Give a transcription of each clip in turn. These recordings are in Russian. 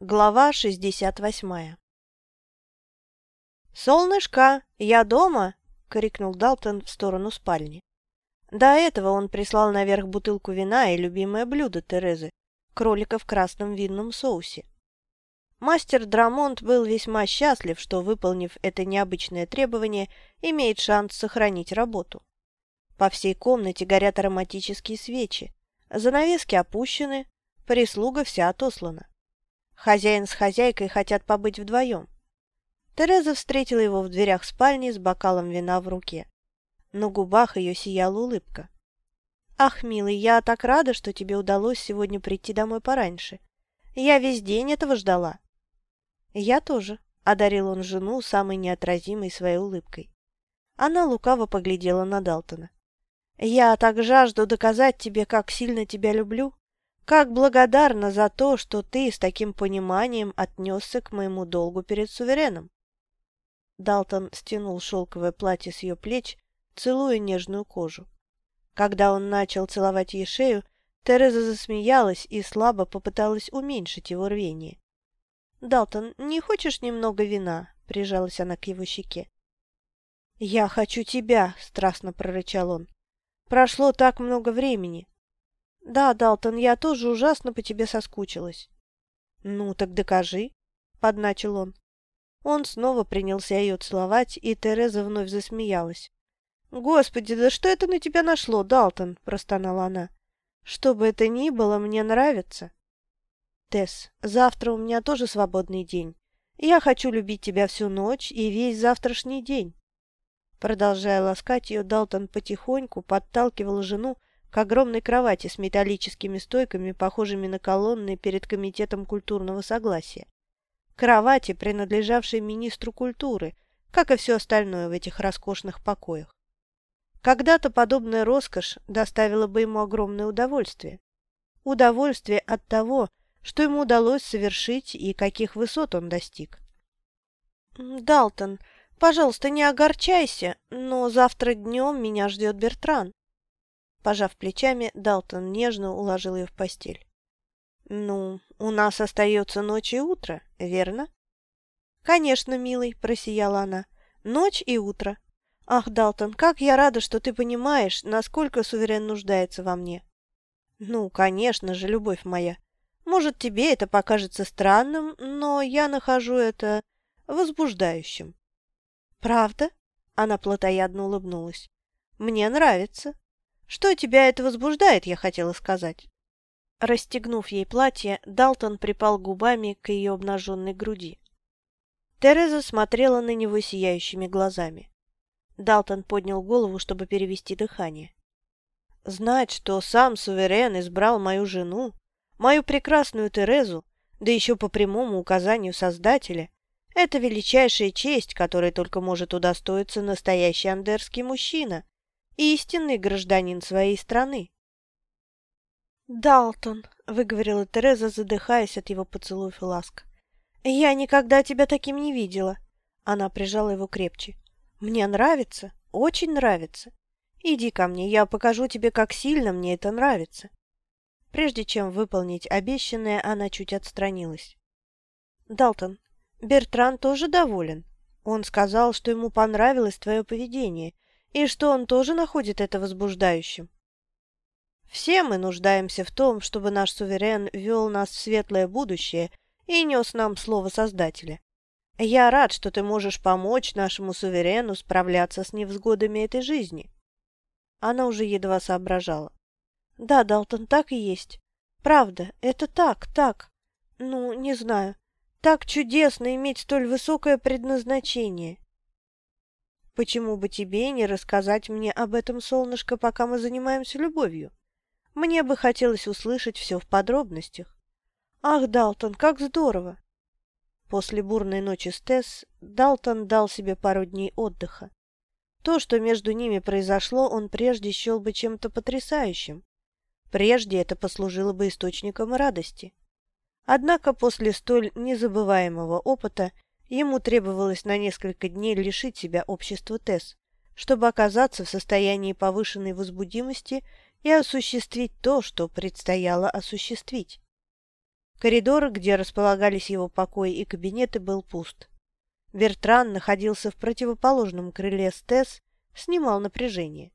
Глава 68 «Солнышко, я дома!» — крикнул Далтон в сторону спальни. До этого он прислал наверх бутылку вина и любимое блюдо Терезы — кролика в красном винном соусе. Мастер Драмонт был весьма счастлив, что, выполнив это необычное требование, имеет шанс сохранить работу. По всей комнате горят ароматические свечи, занавески опущены, прислуга вся отослана. Хозяин с хозяйкой хотят побыть вдвоем. Тереза встретила его в дверях спальни с бокалом вина в руке. На губах ее сияла улыбка. «Ах, милый, я так рада, что тебе удалось сегодня прийти домой пораньше. Я весь день этого ждала». «Я тоже», — одарил он жену самой неотразимой своей улыбкой. Она лукаво поглядела на Далтона. «Я так жажду доказать тебе, как сильно тебя люблю. Как благодарна за то, что ты с таким пониманием отнесся к моему долгу перед сувереном. Далтон стянул шелковое платье с ее плеч, целуя нежную кожу. Когда он начал целовать ей шею, Тереза засмеялась и слабо попыталась уменьшить его рвение. «Далтон, не хочешь немного вина?» — прижалась она к его щеке. «Я хочу тебя!» — страстно прорычал он. «Прошло так много времени. «Да, Далтон, я тоже ужасно по тебе соскучилась». «Ну, так докажи», — подначил он. Он снова принялся ее целовать, и Тереза вновь засмеялась. «Господи, да что это на тебя нашло, Далтон?» – простонала она. «Что бы это ни было, мне нравится». «Тесс, завтра у меня тоже свободный день. Я хочу любить тебя всю ночь и весь завтрашний день». Продолжая ласкать ее, Далтон потихоньку подталкивал жену к огромной кровати с металлическими стойками, похожими на колонны перед Комитетом культурного согласия. Кровати, принадлежавшей министру культуры, как и все остальное в этих роскошных покоях. Когда-то подобная роскошь доставила бы ему огромное удовольствие. Удовольствие от того, что ему удалось совершить и каких высот он достиг. «Далтон, пожалуйста, не огорчайся, но завтра днем меня ждет Бертран. Пожав плечами, Далтон нежно уложил ее в постель. «Ну, у нас остается ночь и утро, верно?» «Конечно, милый», – просияла она. «Ночь и утро. Ах, Далтон, как я рада, что ты понимаешь, насколько суверен нуждается во мне». «Ну, конечно же, любовь моя. Может, тебе это покажется странным, но я нахожу это возбуждающим». «Правда?» – она плотоядно улыбнулась. «Мне нравится. Что тебя это возбуждает, я хотела сказать?» Расстегнув ей платье, Далтон припал губами к ее обнаженной груди. Тереза смотрела на него сияющими глазами. Далтон поднял голову, чтобы перевести дыхание. «Знать, что сам суверен избрал мою жену, мою прекрасную Терезу, да еще по прямому указанию Создателя, это величайшая честь, которой только может удостоиться настоящий андерский мужчина, истинный гражданин своей страны. «Далтон», — выговорила Тереза, задыхаясь от его поцелуев и ласк. «Я никогда тебя таким не видела». Она прижала его крепче. «Мне нравится, очень нравится. Иди ко мне, я покажу тебе, как сильно мне это нравится». Прежде чем выполнить обещанное, она чуть отстранилась. «Далтон, Бертран тоже доволен. Он сказал, что ему понравилось твое поведение, и что он тоже находит это возбуждающим. Все мы нуждаемся в том, чтобы наш суверен вел нас в светлое будущее и нес нам слово Создателя. Я рад, что ты можешь помочь нашему суверену справляться с невзгодами этой жизни. Она уже едва соображала. Да, Далтон, так и есть. Правда, это так, так. Ну, не знаю. Так чудесно иметь столь высокое предназначение. Почему бы тебе не рассказать мне об этом, солнышко, пока мы занимаемся любовью? Мне бы хотелось услышать все в подробностях. Ах, Далтон, как здорово! После бурной ночи с Тесс Далтон дал себе пару дней отдыха. То, что между ними произошло, он прежде счел бы чем-то потрясающим. Прежде это послужило бы источником радости. Однако после столь незабываемого опыта Ему требовалось на несколько дней лишить себя общества Тесс, чтобы оказаться в состоянии повышенной возбудимости и осуществить то, что предстояло осуществить. Коридор, где располагались его покои и кабинеты, был пуст. Бертран находился в противоположном крыле Стес, снимал напряжение.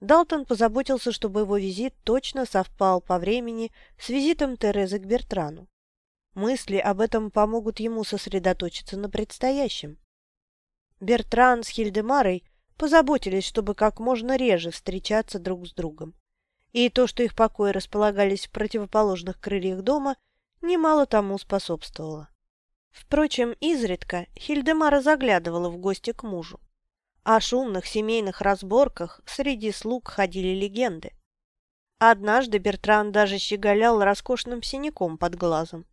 Далтон позаботился, чтобы его визит точно совпал по времени с визитом Терезы к Бертрану. Мысли об этом помогут ему сосредоточиться на предстоящем. Бертран с Хильдемарой позаботились, чтобы как можно реже встречаться друг с другом. И то, что их покои располагались в противоположных крыльях дома, немало тому способствовало. Впрочем, изредка Хильдемара заглядывала в гости к мужу. О шумных семейных разборках среди слуг ходили легенды. Однажды Бертран даже щеголял роскошным синяком под глазом.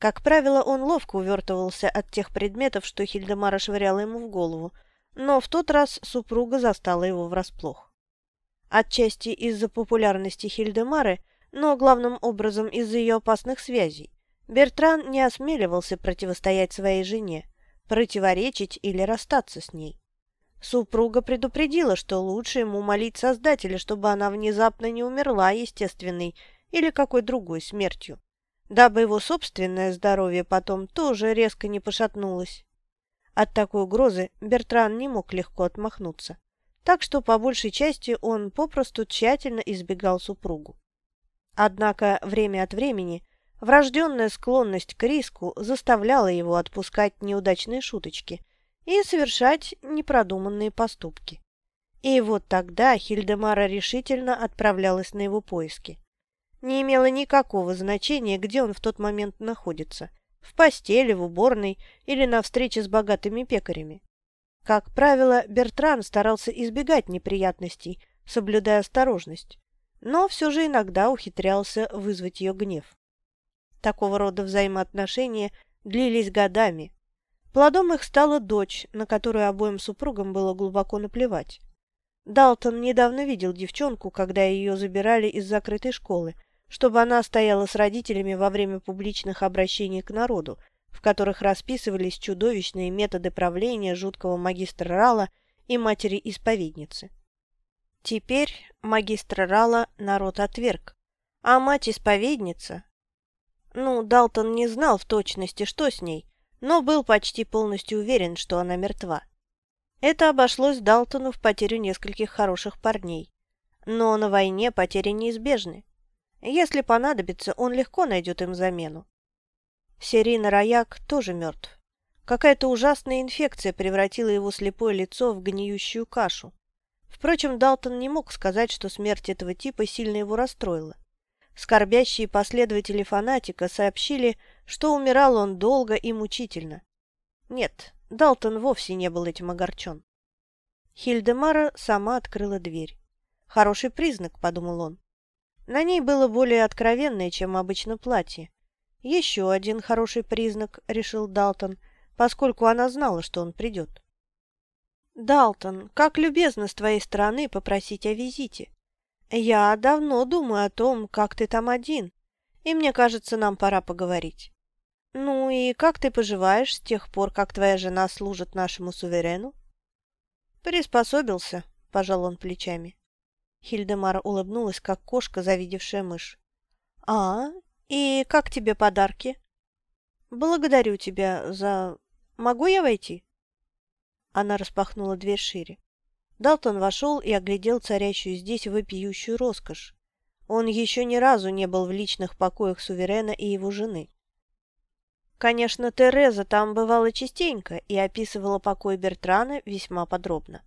Как правило, он ловко увертывался от тех предметов, что Хильдемара швыряла ему в голову, но в тот раз супруга застала его врасплох. Отчасти из-за популярности Хильдемары, но главным образом из-за ее опасных связей, Бертран не осмеливался противостоять своей жене, противоречить или расстаться с ней. Супруга предупредила, что лучше ему молить Создателя, чтобы она внезапно не умерла естественной или какой другой смертью, дабы его собственное здоровье потом тоже резко не пошатнулось. От такой угрозы Бертран не мог легко отмахнуться, так что по большей части он попросту тщательно избегал супругу. Однако время от времени врожденная склонность к риску заставляла его отпускать неудачные шуточки – и совершать непродуманные поступки. И вот тогда Хильдемара решительно отправлялась на его поиски. Не имело никакого значения, где он в тот момент находится – в постели, в уборной или на встрече с богатыми пекарями. Как правило, Бертран старался избегать неприятностей, соблюдая осторожность, но все же иногда ухитрялся вызвать ее гнев. Такого рода взаимоотношения длились годами, Плодом их стала дочь, на которую обоим супругам было глубоко наплевать. Далтон недавно видел девчонку, когда ее забирали из закрытой школы, чтобы она стояла с родителями во время публичных обращений к народу, в которых расписывались чудовищные методы правления жуткого магистра Рала и матери-исповедницы. Теперь магистра Рала народ отверг, а мать-исповедница... Ну, Далтон не знал в точности, что с ней, но был почти полностью уверен, что она мертва. Это обошлось Далтону в потерю нескольких хороших парней. Но на войне потери неизбежны. Если понадобится, он легко найдет им замену. Серийный рояк тоже мертв. Какая-то ужасная инфекция превратила его слепое лицо в гниющую кашу. Впрочем, Далтон не мог сказать, что смерть этого типа сильно его расстроила. Скорбящие последователи фанатика сообщили, что умирал он долго и мучительно. Нет, Далтон вовсе не был этим огорчен. Хильдемара сама открыла дверь. «Хороший признак», — подумал он. На ней было более откровенное, чем обычно платье. «Еще один хороший признак», — решил Далтон, поскольку она знала, что он придет. «Далтон, как любезно с твоей стороны попросить о визите. Я давно думаю о том, как ты там один, и мне кажется, нам пора поговорить. «Ну и как ты поживаешь с тех пор, как твоя жена служит нашему суверену?» «Приспособился», — пожал он плечами. Хильдемара улыбнулась, как кошка, завидевшая мышь. «А, и как тебе подарки?» «Благодарю тебя за... Могу я войти?» Она распахнула дверь шире. Далтон вошел и оглядел царящую здесь вопиющую роскошь. Он еще ни разу не был в личных покоях суверена и его жены. Конечно, Тереза там бывала частенько и описывала покой Бертрана весьма подробно.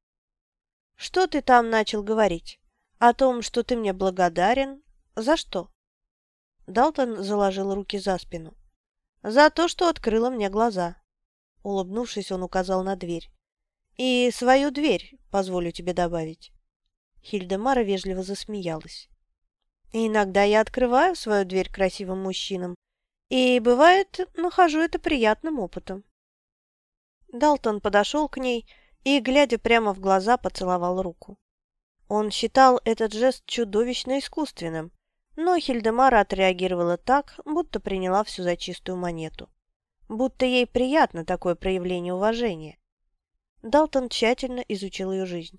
«Что ты там начал говорить? О том, что ты мне благодарен? За что?» Далтон заложил руки за спину. «За то, что открыла мне глаза». Улыбнувшись, он указал на дверь. «И свою дверь, позволю тебе добавить». Хильдемара вежливо засмеялась. «Иногда я открываю свою дверь красивым мужчинам, и, бывает, нахожу это приятным опытом. Далтон подошел к ней и, глядя прямо в глаза, поцеловал руку. Он считал этот жест чудовищно искусственным, но Хильдемара отреагировала так, будто приняла все за чистую монету. Будто ей приятно такое проявление уважения. Далтон тщательно изучил ее жизнь.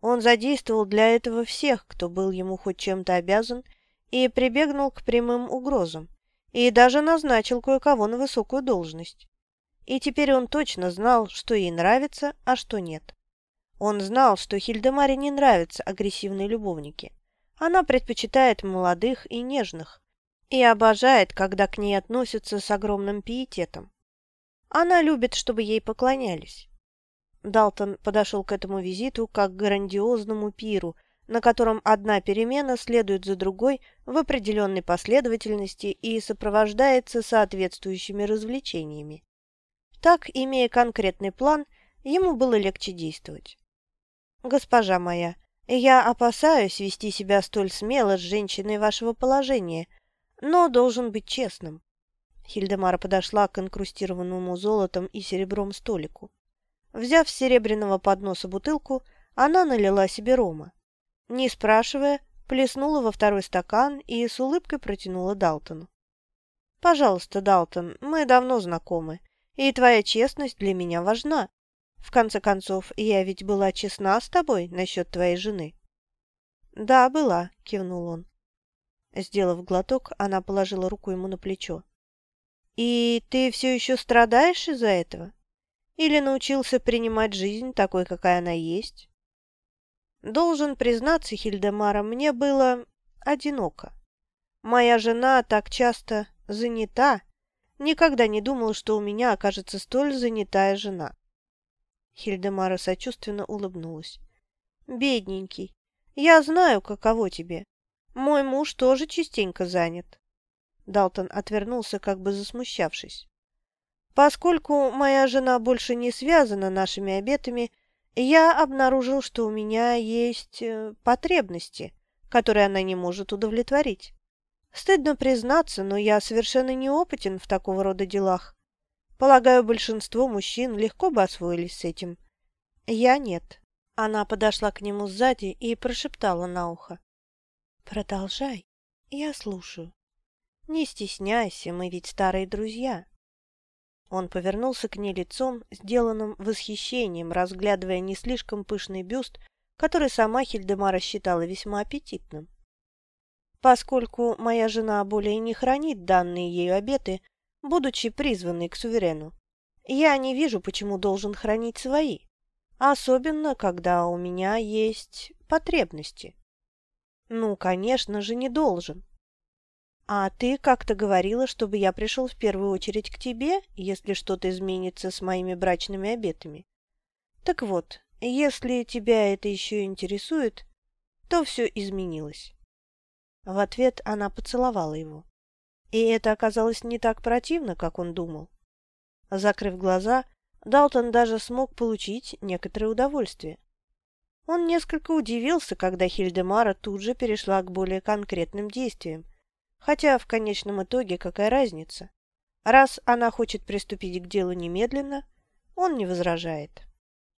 Он задействовал для этого всех, кто был ему хоть чем-то обязан, и прибегнул к прямым угрозам, и даже назначил кое-кого на высокую должность. И теперь он точно знал, что ей нравится, а что нет. Он знал, что Хильдемаре не нравятся агрессивные любовники. Она предпочитает молодых и нежных, и обожает, когда к ней относятся с огромным пиететом. Она любит, чтобы ей поклонялись. Далтон подошел к этому визиту как к грандиозному пиру, на котором одна перемена следует за другой в определенной последовательности и сопровождается соответствующими развлечениями. Так, имея конкретный план, ему было легче действовать. «Госпожа моя, я опасаюсь вести себя столь смело с женщиной вашего положения, но должен быть честным». Хильдемара подошла к инкрустированному золотом и серебром столику. Взяв с серебряного подноса бутылку, она налила себе рома. Не спрашивая, плеснула во второй стакан и с улыбкой протянула Далтону. «Пожалуйста, Далтон, мы давно знакомы, и твоя честность для меня важна. В конце концов, я ведь была честна с тобой насчет твоей жены». «Да, была», — кивнул он. Сделав глоток, она положила руку ему на плечо. «И ты все еще страдаешь из-за этого? Или научился принимать жизнь такой, какая она есть?» Должен признаться, Хильдемара, мне было одиноко. Моя жена так часто занята. Никогда не думал, что у меня окажется столь занятая жена. Хильдемара сочувственно улыбнулась. «Бедненький, я знаю, каково тебе. Мой муж тоже частенько занят». Далтон отвернулся, как бы засмущавшись. «Поскольку моя жена больше не связана нашими обетами, я обнаружил, что у меня есть э, потребности, которые она не может удовлетворить. Стыдно признаться, но я совершенно неопытен в такого рода делах. Полагаю, большинство мужчин легко бы освоились с этим. Я нет. Она подошла к нему сзади и прошептала на ухо. «Продолжай, я слушаю. Не стесняйся, мы ведь старые друзья». Он повернулся к ней лицом, сделанным восхищением, разглядывая не слишком пышный бюст, который сама Хильдемара считала весьма аппетитным. Поскольку моя жена более не хранит данные ею обеты, будучи призванной к суверену, я не вижу, почему должен хранить свои, особенно когда у меня есть потребности. Ну, конечно же, не должен. «А ты как-то говорила, чтобы я пришел в первую очередь к тебе, если что-то изменится с моими брачными обетами. Так вот, если тебя это еще интересует, то все изменилось». В ответ она поцеловала его. И это оказалось не так противно, как он думал. Закрыв глаза, Далтон даже смог получить некоторое удовольствие. Он несколько удивился, когда Хильдемара тут же перешла к более конкретным действиям, Хотя в конечном итоге какая разница? Раз она хочет приступить к делу немедленно, он не возражает.